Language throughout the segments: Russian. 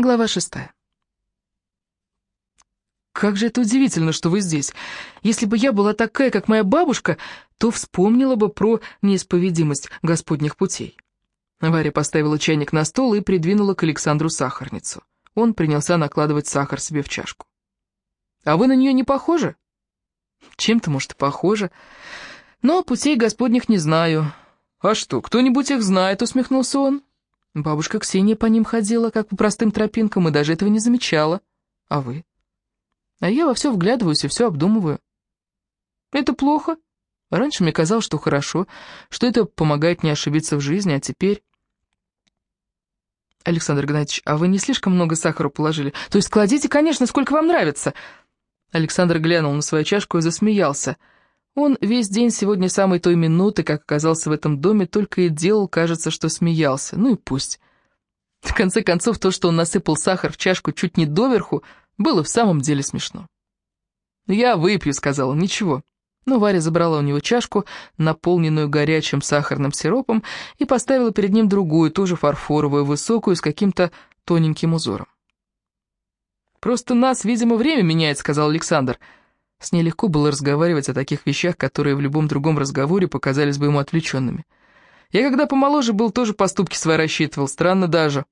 Глава шестая. «Как же это удивительно, что вы здесь. Если бы я была такая, как моя бабушка, то вспомнила бы про неисповедимость Господних путей». Варя поставила чайник на стол и придвинула к Александру сахарницу. Он принялся накладывать сахар себе в чашку. «А вы на нее не похожи?» «Чем-то, может, и похожа. Но путей Господних не знаю». «А что, кто-нибудь их знает?» — усмехнулся он. Бабушка Ксения по ним ходила, как по простым тропинкам, и даже этого не замечала. А вы? А я во все вглядываюсь и все обдумываю. Это плохо. Раньше мне казалось, что хорошо, что это помогает не ошибиться в жизни, а теперь... Александр Игнатьевич, а вы не слишком много сахара положили? То есть кладите, конечно, сколько вам нравится. Александр глянул на свою чашку и засмеялся. Он весь день сегодня самой той минуты, как оказался в этом доме, только и делал, кажется, что смеялся. Ну и пусть. В конце концов, то, что он насыпал сахар в чашку чуть не доверху, было в самом деле смешно. «Я выпью», — сказала, — «ничего». Но Варя забрала у него чашку, наполненную горячим сахарным сиропом, и поставила перед ним другую, тоже фарфоровую, высокую, с каким-то тоненьким узором. «Просто нас, видимо, время меняет», — сказал Александр. «Александр». С ней легко было разговаривать о таких вещах, которые в любом другом разговоре показались бы ему отвлеченными. Я когда помоложе был, тоже поступки свои рассчитывал, странно даже.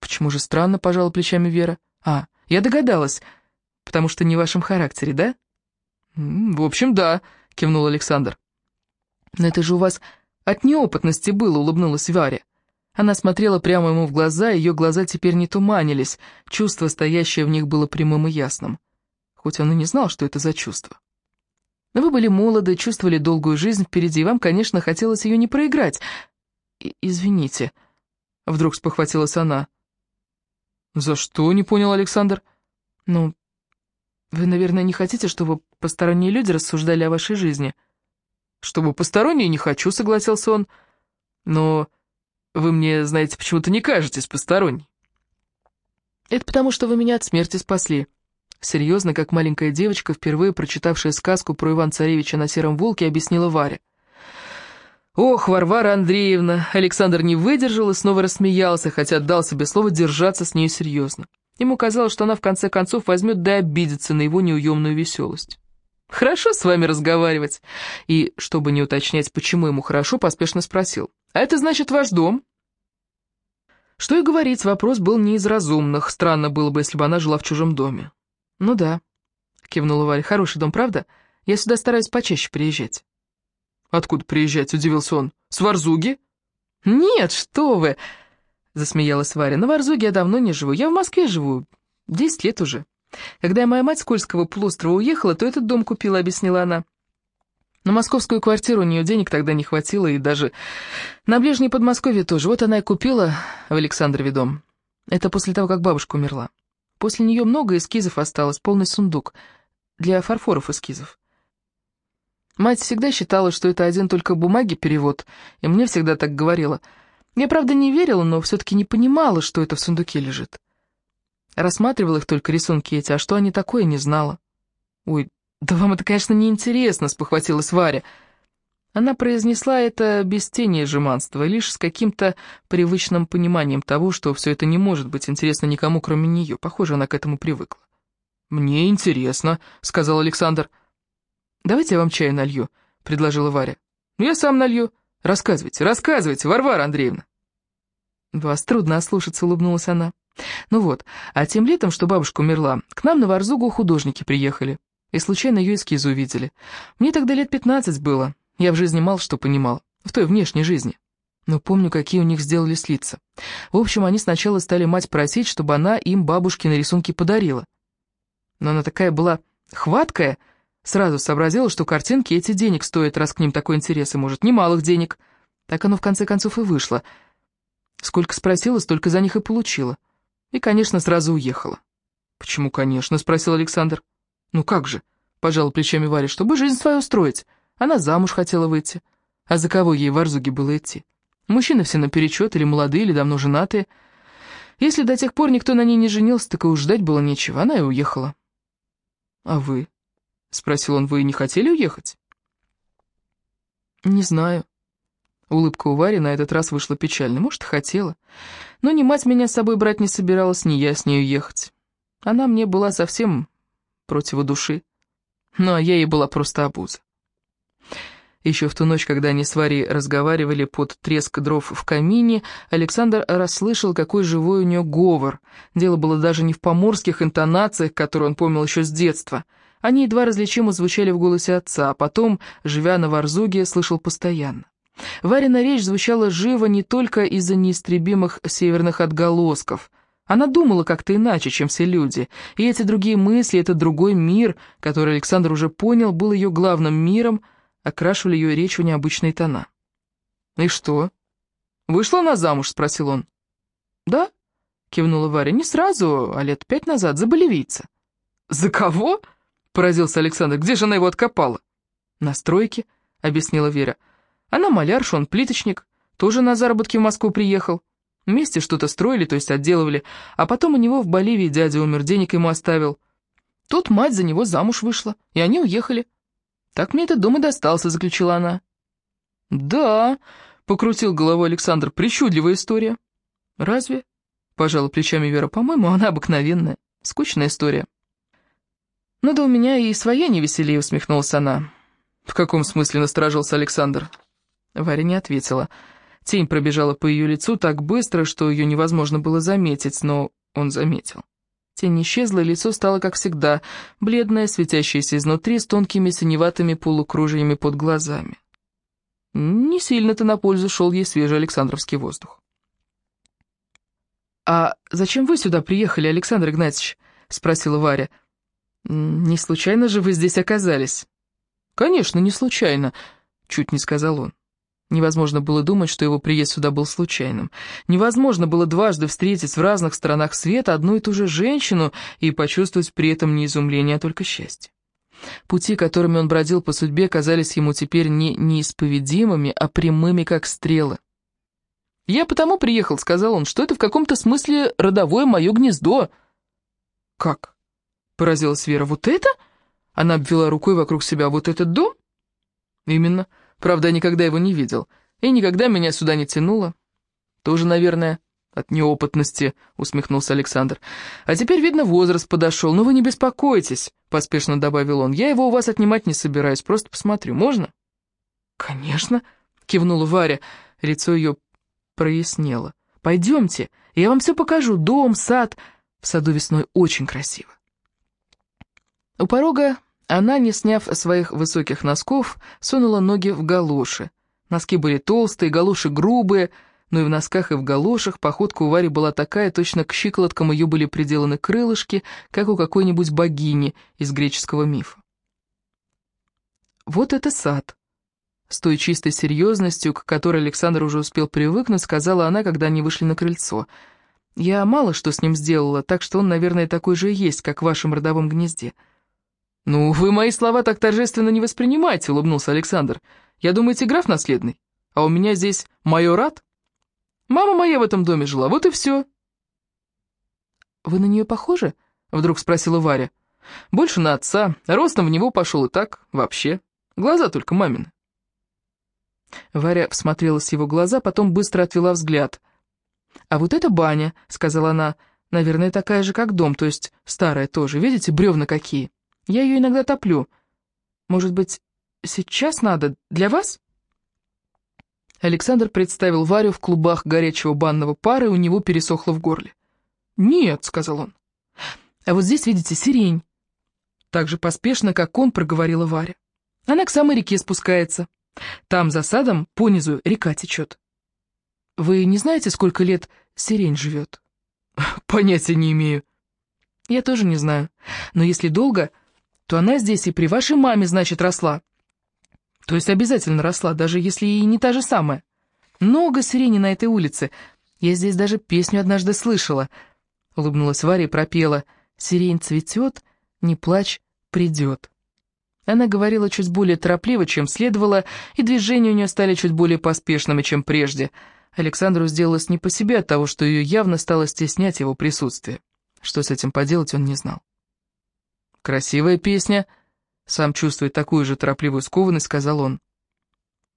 Почему же странно, пожала плечами Вера? А, я догадалась, потому что не в вашем характере, да? В общем, да, кивнул Александр. Но это же у вас от неопытности было, улыбнулась Варя. Она смотрела прямо ему в глаза, ее глаза теперь не туманились, чувство, стоящее в них, было прямым и ясным хоть он и не знал, что это за чувство. Но вы были молоды, чувствовали долгую жизнь впереди, и вам, конечно, хотелось ее не проиграть. И «Извините», — вдруг спохватилась она. «За что?» — не понял Александр. «Ну, вы, наверное, не хотите, чтобы посторонние люди рассуждали о вашей жизни?» «Чтобы посторонние не хочу», — согласился он. «Но вы мне, знаете, почему-то не кажетесь посторонней». «Это потому, что вы меня от смерти спасли», Серьезно, как маленькая девочка, впервые прочитавшая сказку про Иван-Царевича на сером волке, объяснила Варя. «Ох, Варвара Андреевна!» Александр не выдержал и снова рассмеялся, хотя отдал себе слово держаться с ней серьезно. Ему казалось, что она в конце концов возьмет да обидится на его неуемную веселость. «Хорошо с вами разговаривать». И, чтобы не уточнять, почему ему хорошо, поспешно спросил. «А это значит ваш дом?» Что и говорить, вопрос был не из разумных. Странно было бы, если бы она жила в чужом доме. «Ну да», — кивнула Варя. «Хороший дом, правда? Я сюда стараюсь почаще приезжать». «Откуда приезжать?» — удивился он. «С Варзуги?» «Нет, что вы!» — засмеялась Варя. «На Варзуге я давно не живу. Я в Москве живу. Десять лет уже. Когда моя мать с Кольского полуострова уехала, то этот дом купила», — объяснила она. На московскую квартиру у нее денег тогда не хватило, и даже на ближней Подмосковье тоже. Вот она и купила в Александрове дом. Это после того, как бабушка умерла. После нее много эскизов осталось, полный сундук. Для фарфоров эскизов. Мать всегда считала, что это один только бумаги перевод, и мне всегда так говорила. Я, правда, не верила, но все-таки не понимала, что это в сундуке лежит. Рассматривала их только рисунки эти, а что они такое, не знала. «Ой, да вам это, конечно, не интересно, спохватилась Варя. Она произнесла это без тени жеманства, лишь с каким-то привычным пониманием того, что все это не может быть интересно никому, кроме нее. Похоже, она к этому привыкла. «Мне интересно», — сказал Александр. «Давайте я вам чаю налью», — предложила Варя. «Ну, я сам налью. Рассказывайте, рассказывайте, Варвара Андреевна». «Вас трудно ослушаться», — улыбнулась она. «Ну вот, а тем летом, что бабушка умерла, к нам на Варзугу художники приехали, и случайно ее эскизы увидели. Мне тогда лет пятнадцать было, я в жизни мало что понимал, в той внешней жизни. Но помню, какие у них сделали лица. В общем, они сначала стали мать просить, чтобы она им бабушки на рисунки подарила. Но она такая была хваткая, сразу сообразила, что картинки эти денег стоят, раз к ним такой интерес, и, может, немалых денег. Так оно в конце концов и вышло. Сколько спросила, столько за них и получила. И, конечно, сразу уехала. «Почему, конечно?» — спросил Александр. «Ну как же?» — пожал плечами Варя, чтобы жизнь свою устроить. Она замуж хотела выйти. А за кого ей в Арзуге было идти? Мужчины все наперечет, или молодые, или давно женатые. Если до тех пор никто на ней не женился, так и уж ждать было нечего, она и уехала. «А вы?» — спросил он, — «вы не хотели уехать?» «Не знаю. Улыбка у Вари на этот раз вышла печальной. Может, хотела. Но ни мать меня с собой брать не собиралась, ни я с нею ехать. Она мне была совсем против души. Ну, а я ей была просто обуза. Еще в ту ночь, когда они с Варей разговаривали под треск дров в камине, Александр расслышал, какой живой у нее говор. Дело было даже не в поморских интонациях, которые он помнил еще с детства. Они едва различимо звучали в голосе отца, а потом, живя на Варзуге, слышал постоянно. Варина речь звучала живо не только из-за неистребимых северных отголосков. Она думала как-то иначе, чем все люди, и эти другие мысли, этот другой мир, который Александр уже понял, был ее главным миром — окрашивали ее речь в необычные тона. «И что? Вышла она замуж?» — спросил он. «Да», — кивнула Варя, — «не сразу, а лет пять назад, за болевийца». «За кого?» — поразился Александр. «Где же она его откопала?» «На стройке», — объяснила Вера. «Она малярша, он плиточник, тоже на заработки в Москву приехал. Вместе что-то строили, то есть отделывали, а потом у него в Боливии дядя умер, денег ему оставил. Тут мать за него замуж вышла, и они уехали. «Так мне этот дом и достался», — заключила она. «Да», — покрутил головой Александр, — «причудливая история». «Разве?» — пожала плечами Вера. «По-моему, она обыкновенная, скучная история». «Ну да у меня и своя не веселее», — усмехнулась она. «В каком смысле?» — насторожился Александр. Варя не ответила. Тень пробежала по ее лицу так быстро, что ее невозможно было заметить, но он заметил. Тень исчезла, и лицо стало, как всегда, бледное, светящееся изнутри, с тонкими синеватыми полукружиями под глазами. Не сильно-то на пользу шел ей свежий Александровский воздух. «А зачем вы сюда приехали, Александр Игнатьевич?» — спросила Варя. «Не случайно же вы здесь оказались?» «Конечно, не случайно», — чуть не сказал он. Невозможно было думать, что его приезд сюда был случайным. Невозможно было дважды встретить в разных сторонах света одну и ту же женщину и почувствовать при этом не изумление, а только счастье. Пути, которыми он бродил по судьбе, казались ему теперь не неисповедимыми, а прямыми, как стрелы. «Я потому приехал», — сказал он, — «что это в каком-то смысле родовое мое гнездо». «Как?» — поразилась Вера. «Вот это?» Она обвела рукой вокруг себя. «Вот этот дом?» «Именно». Правда, я никогда его не видел. И никогда меня сюда не тянуло. Тоже, наверное, от неопытности, усмехнулся Александр. А теперь, видно, возраст подошел. Но вы не беспокойтесь, поспешно добавил он. Я его у вас отнимать не собираюсь, просто посмотрю. Можно? Конечно, кивнула Варя. Лицо ее прояснело. Пойдемте, я вам все покажу. Дом, сад. В саду весной очень красиво. У порога она, не сняв своих высоких носков, сунула ноги в галоши. Носки были толстые, галоши грубые, но и в носках, и в галошах походка у Вари была такая, точно к щиколоткам ее были приделаны крылышки, как у какой-нибудь богини из греческого мифа. Вот это сад. С той чистой серьезностью, к которой Александр уже успел привыкнуть, сказала она, когда они вышли на крыльцо. «Я мало что с ним сделала, так что он, наверное, такой же и есть, как в вашем родовом гнезде». «Ну, вы мои слова так торжественно не воспринимаете», — улыбнулся Александр. «Я думаете, граф наследный? А у меня здесь майорат? Мама моя в этом доме жила, вот и все». «Вы на нее похожи?» — вдруг спросила Варя. «Больше на отца. Ростом в него пошел и так, вообще. Глаза только мамины». Варя всмотрелась в его глаза, потом быстро отвела взгляд. «А вот это баня», — сказала она, — «наверное, такая же, как дом, то есть старая тоже. Видите, бревна какие?» Я ее иногда топлю. Может быть, сейчас надо? Для вас?» Александр представил Варю в клубах горячего банного пара, и у него пересохло в горле. «Нет», — сказал он. «А вот здесь, видите, сирень». Так же поспешно, как он, проговорила Варя. Она к самой реке спускается. Там, за садом, понизу река течет. Вы не знаете, сколько лет сирень живет? Понятия не имею. Я тоже не знаю. Но если долго, то она здесь и при вашей маме, значит, росла. То есть обязательно росла, даже если и не та же самая. Много сирени на этой улице. Я здесь даже песню однажды слышала. Улыбнулась Варя и пропела «Сирень цветет, не плачь, придет». Она говорила чуть более торопливо, чем следовало, и движения у нее стали чуть более поспешными, чем прежде. Александру сделалось не по себе от того, что ее явно стало стеснять его присутствие. Что с этим поделать, он не знал. «Красивая песня», — сам чувствуя такую же торопливую скованность, сказал он.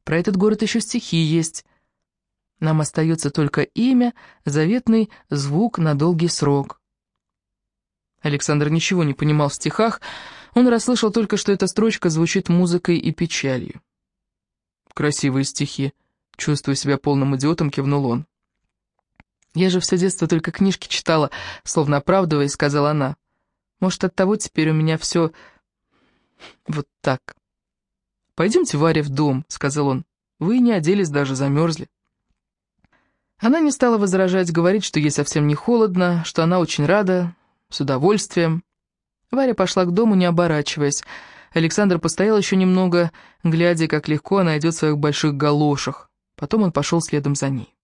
Про этот город еще стихи есть. Нам остается только имя, заветный звук на долгий срок. Александр ничего не понимал в стихах, он расслышал только, что эта строчка звучит музыкой и печалью. «Красивые стихи», — чувствуя себя полным идиотом, кивнул он. «Я же все детство только книжки читала», — словно оправдываясь, сказала она. «Может, оттого теперь у меня все вот так». «Пойдемте, Варя, в дом», — сказал он. «Вы не оделись, даже замерзли». Она не стала возражать, говорить, что ей совсем не холодно, что она очень рада, с удовольствием. Варя пошла к дому, не оборачиваясь. Александр постоял еще немного, глядя, как легко она идет в своих больших галошах. Потом он пошел следом за ней.